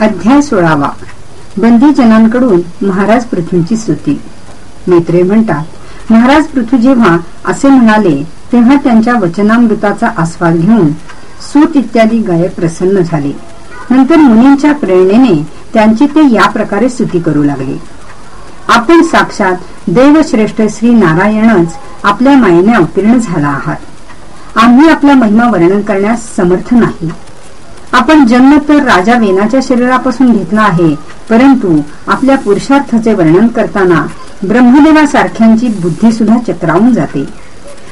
अध्याय सोळावा. बंदीजनांकडून महाराज पृथ्वीची स्तुती. मित्रे म्हणतात महाराज पृथ्वी जेव्हा असे म्हणाले तेव्हा त्यांच्या वचनामृताचा आस्वाद घेऊन सूत इत्यादी गायक प्रसन्न झाले. नंतर मुनींच्या प्रेरणेने त्यांची ते या प्रकारे स्तुती करू लागले. आपण साक्षात देवश्रेष्ठ श्री नारायणच आपल्या मायेने अवतीर्ण झाला आहात. आम्ही आपला महिमा वर्णन करण्यास समर्थ नाही. आपण जन्म तर राजा वेनाच्या शरीरापासून घेतला आहे परंतु आपल्या पुरुषार्थाचे वर्णन करताना ब्रह्मदेवासारख्यांची बुद्धी सुद्धा चक्रावून जाते.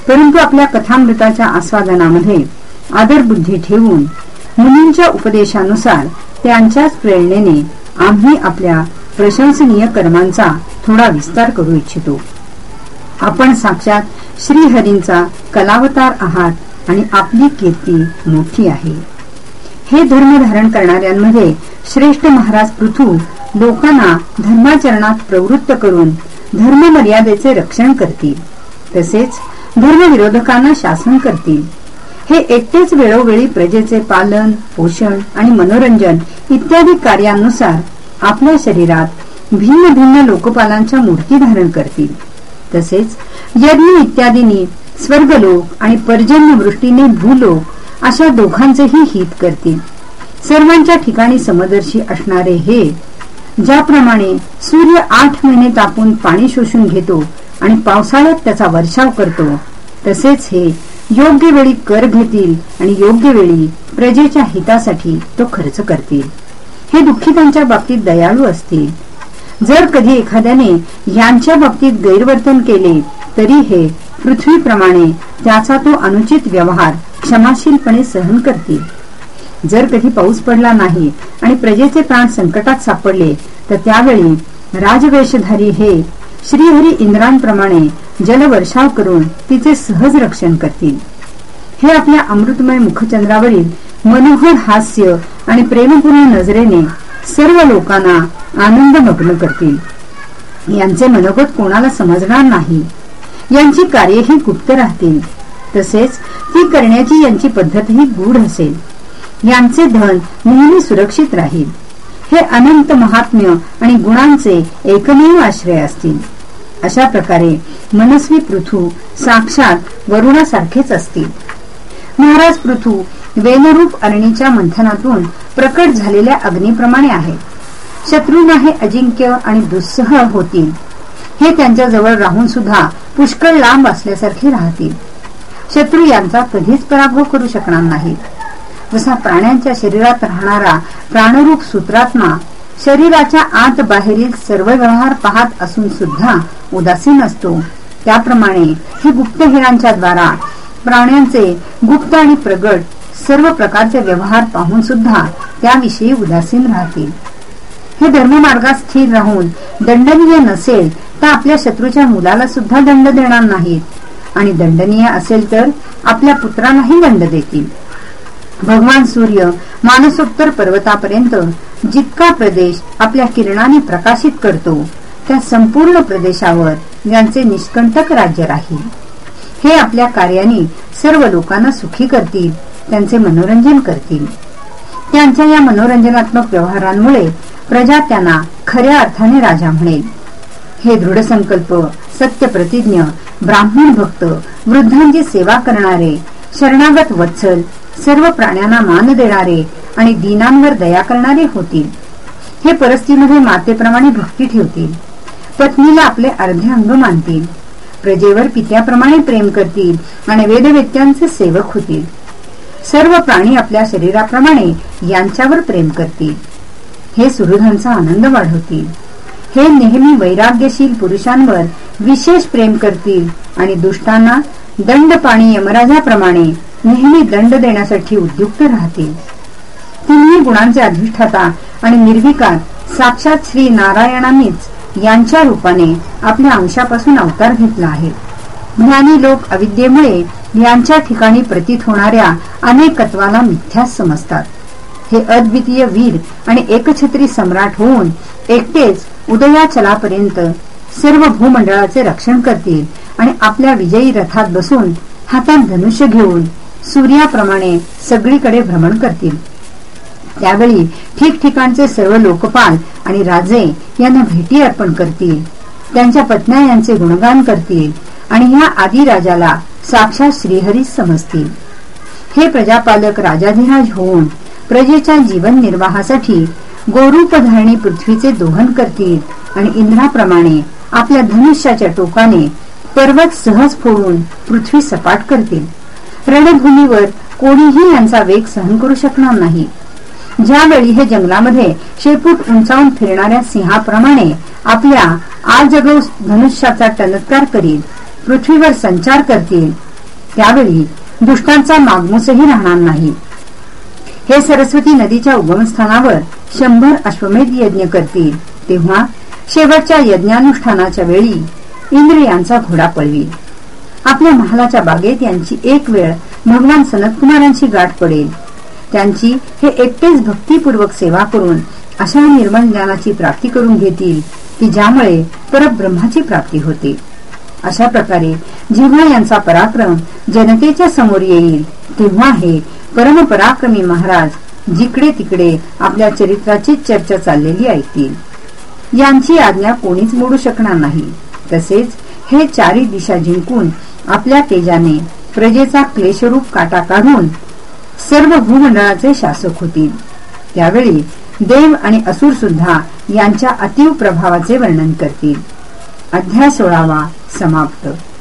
परंतु आपल्या कथामृताच्या आस्वादनामध्ये आदर बुद्धी ठेवून मुलींच्या उपदेशानुसार त्यांच्याच प्रेरणेने आम्ही आपल्या प्रशंसनीय कर्मांचा थोडा विस्तार करू इच्छितो. आपण साक्षात श्रीहरींचा कलावतार आहात आणि आपली कीर्ती मोठी आहे. हे धर्म धारण करणाऱ्यांमध्ये श्रेष्ठ महाराज पृथू लोकांना धर्माचरणात प्रवृत्त करून धर्म मर्यादेचे रक्षण करतील. तसेच धर्मविरोधकांना शासन करतील. हे एकटेच वेळोवेळी प्रजेचे पालन पोषण आणि मनोरंजन इत्यादी कार्यानुसार आपल्या शरीरात भिन्न भिन्न लोकपालांच्या मूर्ती धारण करतील. तसेच यज्ञ इत्यादींनी स्वर्गलोक आणि पर्जन्य वृष्टीने भूलोक अशा दोघांचेही हित करतील. सर्वांच्या ठिकाणी समदर्शी असणारे हे ज्याप्रमाणे सूर्य आठ महिने तापून पाणी शोषून घेतो आणि पावसाळ्यात त्याचा वर्षाव करतो तसेच हे योग्य वेळी कर घेतील आणि योग्य वेळी प्रजेच्या हितासाठी तो खर्च करतील. हे दुःखितांच्या बाबतीत दयाळू असतील. जर कधी एखाद्याने यांच्या बाबतीत गैरवर्तन केले तरी हे पृथ्वीप्रमाणे त्याचा तो अनुचित व्यवहार क्षमाशीलपणे सहन करतील. जर कधी पाऊस पडला नाही आणि प्रजेचे प्राण संकटात सापडले तर त्यावेळी राजवेशधारी हे श्रीहरी इंद्रांप्रमाणे जलवर्षाव करून तिचे सहज रक्षण करतील. हे आपल्या अमृतमय मुखचंद्रावरील मनोहर हास्य आणि प्रेमपूर्ण नजरेने सर्व लोकांना आनंदमग्न करतील. यांचे मनोगत कोणाला समजणार नाही. यांची कार्यही गुप्त राहतील. तसेच ती करण्याची यांची पद्धतही गूढ असेल. यांचे धन नेहमी सुरक्षित राहील. हे अनंत महात्म्य आणि गुणांचे एकमेव आश्रय असतील. अशा प्रकारे मनस्वी पृथू साक्षात वरुणासारखेच असतील. महाराज पृथू वेनरूप अरणीच्या मंथनातून प्रकट झालेल्या अग्निप्रमाणे आहे शत्रूंना हे अजिंक्य आणि दुस्सह होतील. हे त्यांच्या जवळ राहून सुद्धा पुष्कळ लांब असल्यासारखी राहतील. शत्रू यांचा कधीच पराभव करू शकणार नाहीत. जसा प्राण्यांच्या शरीरात राहणारा प्राणरूप सूत्रात्मा शरीराच्या आत बाहेरील सर्व व्यवहार पाहत असून सुद्धा उदासीन असतो. त्याप्रमाणे हे गुप्तहिरांच्या द्वारा प्राण्यांचे गुप्त आणि प्रगट सर्व प्रकारचे व्यवहार पाहून सुद्धा त्याविषयी उदासीन राहतील. हे धर्ममार्गात स्थिर राहून दंडनीय नसेल तर आपल्या शत्रूच्या मुलाला सुद्धा दंड देणार नाहीत. आणि दंडनीय असेल तर आपल्या पुत्रांनाही दंड देतील. भगवान सूर्य मानसोत्तर पर्वतापर्यंत जितका प्रदेश आपल्या किरणाने प्रकाशित करतो त्या संपूर्ण प्रदेशावर यांचे निष्कंटक राज्य राहील. हे आपल्या कार्याने सर्व लोकांना सुखी करतील त्यांचे मनोरंजन करतील. त्यांच्या या मनोरंजनात्मक व्यवहारांमुळे प्रजा त्यांना खऱ्या अर्थाने राजा म्हणेल. हे दृढ संकल्प सत्य प्रतिज्ञ ब्राह्मण भक्त वृद्धांची सेवा करणारे शरणागत वत्सल सर्व प्राण्यांना मान देणारे आणि दिनांवर दया करणारे होतील. हे परस्तीमध्ये मातेप्रमाणे भक्ती ठेवतील. पत्नीला आपले अर्धे अंग मानतील. प्रजेवर पित्याप्रमाणे प्रेम करतील आणि वेदवेत्यांचे सेवक होतील. सर्व प्राणी आपल्या शरीराप्रमाणे यांच्यावर प्रेम करतील. हे सुहृदांचा आनंद वाढवतील. हे नेहमी वैराग्यशील पुरुषांवर विशेष प्रेम करतील आणि दुष्टांना दंड पाणी यमराजाप्रमाणे नेहमी दंड देण्यासाठी उद्युक्त राहतील. तिन्ही गुणांचे अधिष्ठाता आणि निर्विकार साक्षात श्री नारायणांनीच यांच्या रूपाने आपल्या अंशापासून अवतार घेतला आहे. ज्ञानी लोक अविद्येमुळे यांच्या ठिकाणी प्रतीत होणाऱ्या अनेकत्वाला मिथ्यास समजतात. हे अद्वितीय वीर आणि एकछत्री सम्राट होऊन एकटेच उदयाचलापर्यंत सर्व भूमंडळाचे रक्षण करतील आणि आपल्या विजयी रथात बसून हातात धनुष्य घेऊन सूर्याप्रमाणे सगळीकडे भ्रमण करतील. त्यावेळी ठिकठिकाणचे सर्व लोकपाल आणि राजे यांना भेटी अर्पण करतील. त्यांच्या पत्न्या यांचे गुणगान करतील आणि ह्या आदी राजाला साक्षात श्रीहरी समजतील. हे प्रजापालक राजाधिराज होऊन प्रजेच्या जीवन निर्वाहासाठी गोरूपधारणी पृथ्वीचे दोहन करतील आणि इंद्राप्रमाणे आपल्या धनुष्याच्या टोकाने पर्वत सहज फोडून पृथ्वी सपाट करतील. रणभूमीवर कोणीही यांचा वेग सहन करू शकणार नाही. ज्यावेळी हे जंगलामध्ये शेपूट उंचावून फिरणाऱ्या सिंहाप्रमाणे आपल्या आजगव धनुष्याचा टनत्कार करील पृथ्वीवर संचार करतील त्यावेळी दुष्टांचा मागमूसही राहणार नाही. हे सरस्वती नदीच्या उगमस्थानावर शंभर अश्वमेध यज्ञ करतील. तेव्हा शेवटच्या यज्ञानुष्ठानाच्या वेळी इंद्र यांचा घोडा पळवी आपल्या महालाच्या बागेत यांची एक वेळ भगवान सनतकुमारांची गाठ पडेल. त्यांची हे एकटेच भक्तीपूर्वक सेवा करून अशा निर्मल ज्ञानाची प्राप्ती करून घेतील की ज्यामुळे परब्रह्माची प्राप्ती होते. अशा प्रकारे जेव्हा यांचा पराक्रम जनतेच्या समोर येईल तेव्हा हे परमपराक्रमी महाराज जिकडे तिकडे आपल्या चरित्राची चर्चा चाललेली ऐकतील. यांची आज्ञा कोणीच मोडू शकणार नाही. तसेच हे चारी दिशा जिंकून आपल्या तेजाने प्रजेचा क्लेशरूप काटा काढून सर्व भूमंडळाचे शासक होतील. त्यावेळी देव आणि असुर सुद्धा यांच्या अतीव प्रभावाचे वर्णन करतील. अध्याय सोळावा. समाप्त.